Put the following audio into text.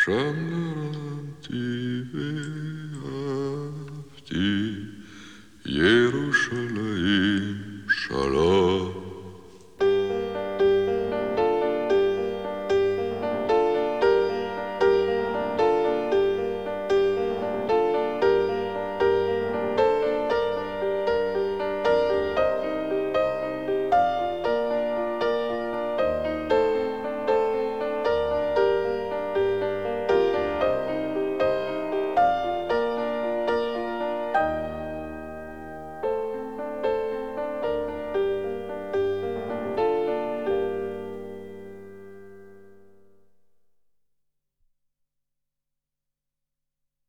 Söngrandi við eftir Jérúsalem